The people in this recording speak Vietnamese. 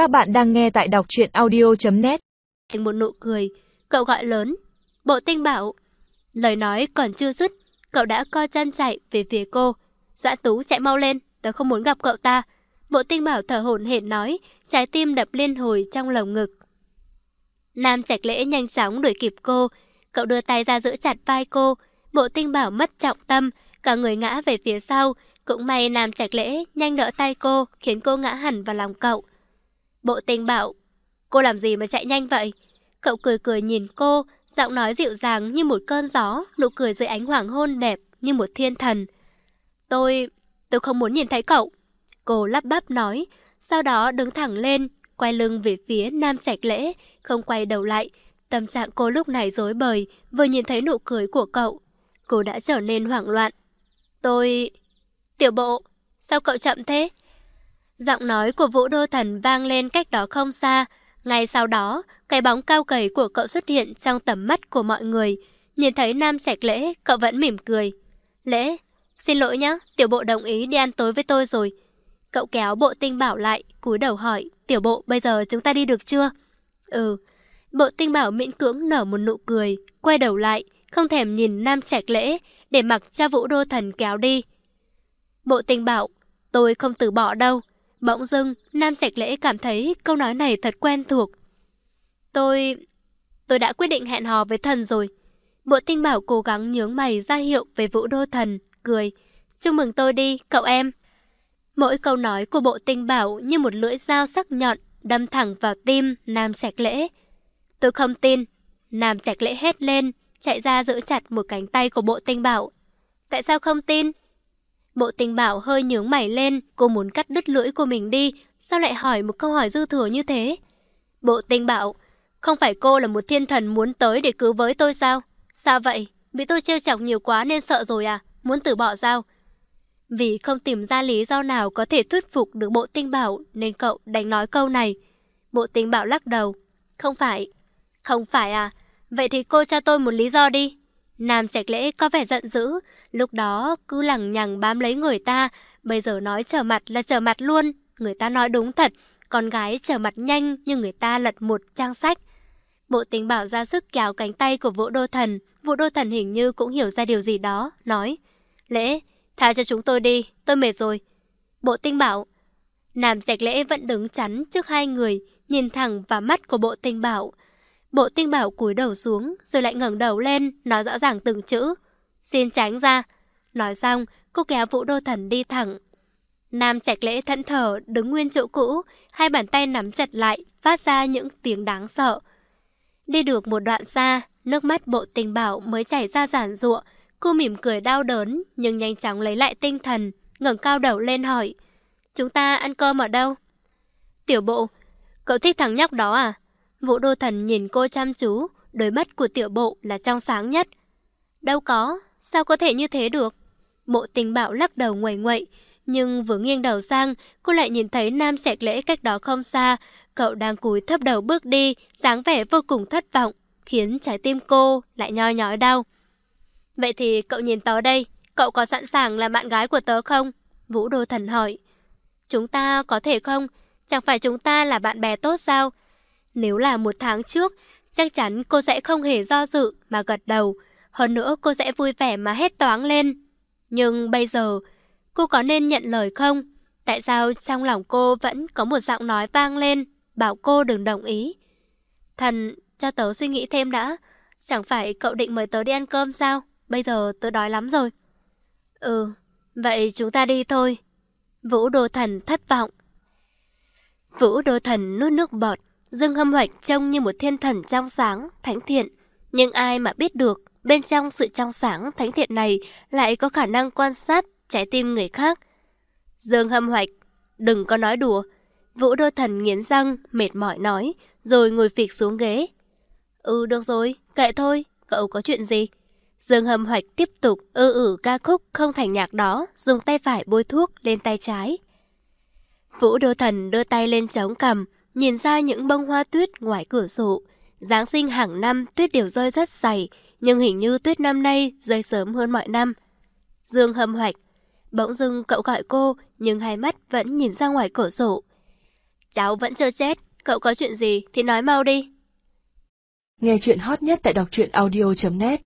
Các bạn đang nghe tại đọc chuyện audio.net Thành một nụ cười, cậu gọi lớn. Bộ tinh bảo. Lời nói còn chưa dứt, cậu đã co chân chạy về phía cô. Doãn Tú chạy mau lên, tớ không muốn gặp cậu ta. Bộ tinh bảo thở hổn hển nói, trái tim đập liên hồi trong lồng ngực. Nam Trạch Lễ nhanh chóng đuổi kịp cô, cậu đưa tay ra giữ chặt vai cô. Bộ tinh bảo mất trọng tâm, cả người ngã về phía sau. Cũng may Nam Trạch Lễ nhanh đỡ tay cô, khiến cô ngã hẳn vào lòng cậu. Bộ tinh bảo, cô làm gì mà chạy nhanh vậy? Cậu cười cười nhìn cô, giọng nói dịu dàng như một cơn gió, nụ cười dưới ánh hoàng hôn đẹp như một thiên thần. Tôi, tôi không muốn nhìn thấy cậu. Cô lắp bắp nói, sau đó đứng thẳng lên, quay lưng về phía Nam Trạch Lễ, không quay đầu lại. Tâm trạng cô lúc này rối bời, vừa nhìn thấy nụ cười của cậu. Cô đã trở nên hoảng loạn. Tôi... Tiểu bộ, sao cậu chậm thế? Giọng nói của Vũ Đô Thần vang lên cách đó không xa. Ngay sau đó, cái bóng cao cầy của cậu xuất hiện trong tầm mắt của mọi người. Nhìn thấy Nam Trạch Lễ, cậu vẫn mỉm cười. Lễ, xin lỗi nhé, tiểu bộ đồng ý đi ăn tối với tôi rồi. Cậu kéo bộ tinh bảo lại, cúi đầu hỏi, tiểu bộ bây giờ chúng ta đi được chưa? Ừ, bộ tinh bảo miễn cưỡng nở một nụ cười, quay đầu lại, không thèm nhìn Nam Trạch Lễ, để mặc cha Vũ Đô Thần kéo đi. Bộ tinh bảo, tôi không từ bỏ đâu. Bỗng dưng, Nam Trạch Lễ cảm thấy câu nói này thật quen thuộc. Tôi... tôi đã quyết định hẹn hò với thần rồi. Bộ tinh bảo cố gắng nhướng mày ra hiệu về Vũ Đô Thần, cười. Chúc mừng tôi đi, cậu em. Mỗi câu nói của bộ tinh bảo như một lưỡi dao sắc nhọn đâm thẳng vào tim Nam Trạch Lễ. Tôi không tin. Nam Trạch Lễ hét lên, chạy ra giữ chặt một cánh tay của bộ tinh bảo. Tại sao không tin? Bộ tình bảo hơi nhướng mày lên, cô muốn cắt đứt lưỡi của mình đi, sao lại hỏi một câu hỏi dư thừa như thế? Bộ tình bảo, không phải cô là một thiên thần muốn tới để cứu với tôi sao? Sao vậy? Bị tôi trêu chọc nhiều quá nên sợ rồi à? Muốn từ bỏ sao? Vì không tìm ra lý do nào có thể thuyết phục được bộ tinh bảo nên cậu đánh nói câu này. Bộ tinh bảo lắc đầu. Không phải. Không phải à? Vậy thì cô cho tôi một lý do đi. Nam Trạch Lễ có vẻ giận dữ, lúc đó cứ lằng nhằng bám lấy người ta, bây giờ nói trở mặt là trở mặt luôn, người ta nói đúng thật, con gái trở mặt nhanh như người ta lật một trang sách. Bộ tình bảo ra sức kéo cánh tay của Vũ Đô Thần, Vũ Đô Thần hình như cũng hiểu ra điều gì đó, nói Lễ, tha cho chúng tôi đi, tôi mệt rồi. Bộ tinh bảo Nam Trạch Lễ vẫn đứng chắn trước hai người, nhìn thẳng vào mắt của bộ tinh bảo. Bộ tinh bảo cúi đầu xuống, rồi lại ngẩng đầu lên, nói rõ ràng từng chữ. Xin tránh ra. Nói xong, cô kéo Vũ Đô Thần đi thẳng. Nam Trạch Lễ thẫn thờ, đứng nguyên chỗ cũ, hai bàn tay nắm chặt lại, phát ra những tiếng đáng sợ. Đi được một đoạn xa, nước mắt bộ tình bảo mới chảy ra giản ruộng. Cô mỉm cười đau đớn, nhưng nhanh chóng lấy lại tinh thần, ngẩng cao đầu lên hỏi. Chúng ta ăn cơm ở đâu? Tiểu bộ, cậu thích thằng nhóc đó à? Vũ Đô Thần nhìn cô chăm chú, đôi mắt của tiểu bộ là trong sáng nhất. Đâu có, sao có thể như thế được? Bộ tình bạo lắc đầu nguầy ngoậy, nhưng vừa nghiêng đầu sang, cô lại nhìn thấy Nam Trạch Lễ cách đó không xa. Cậu đang cúi thấp đầu bước đi, dáng vẻ vô cùng thất vọng, khiến trái tim cô lại nhoi nhói đau. Vậy thì cậu nhìn tớ đây, cậu có sẵn sàng là bạn gái của tớ không? Vũ Đô Thần hỏi. Chúng ta có thể không? Chẳng phải chúng ta là bạn bè tốt sao? Nếu là một tháng trước, chắc chắn cô sẽ không hề do dự mà gật đầu. Hơn nữa cô sẽ vui vẻ mà hét toáng lên. Nhưng bây giờ, cô có nên nhận lời không? Tại sao trong lòng cô vẫn có một giọng nói vang lên, bảo cô đừng đồng ý? Thần, cho tớ suy nghĩ thêm đã. Chẳng phải cậu định mời tớ đi ăn cơm sao? Bây giờ tớ đói lắm rồi. Ừ, vậy chúng ta đi thôi. Vũ Đô Thần thất vọng. Vũ Đô Thần nuốt nước bọt, Dương Hâm Hoạch trông như một thiên thần trong sáng, thánh thiện. Nhưng ai mà biết được, bên trong sự trong sáng, thánh thiện này lại có khả năng quan sát trái tim người khác. Dương Hâm Hoạch, đừng có nói đùa. Vũ Đô Thần nghiến răng, mệt mỏi nói, rồi ngồi phịch xuống ghế. Ừ, được rồi, kệ thôi, cậu có chuyện gì? Dương Hâm Hoạch tiếp tục ư ử ca khúc không thành nhạc đó, dùng tay phải bôi thuốc lên tay trái. Vũ Đô Thần đưa tay lên chống cầm, nhìn ra những bông hoa tuyết ngoài cửa sổ. Giáng sinh hàng năm tuyết đều rơi rất dày, nhưng hình như tuyết năm nay rơi sớm hơn mọi năm. Dương hâm hoạch. Bỗng dưng cậu gọi cô, nhưng hai mắt vẫn nhìn ra ngoài cửa sổ. Cháu vẫn chưa chết, cậu có chuyện gì thì nói mau đi. Nghe chuyện hot nhất tại đọc truyện audio.net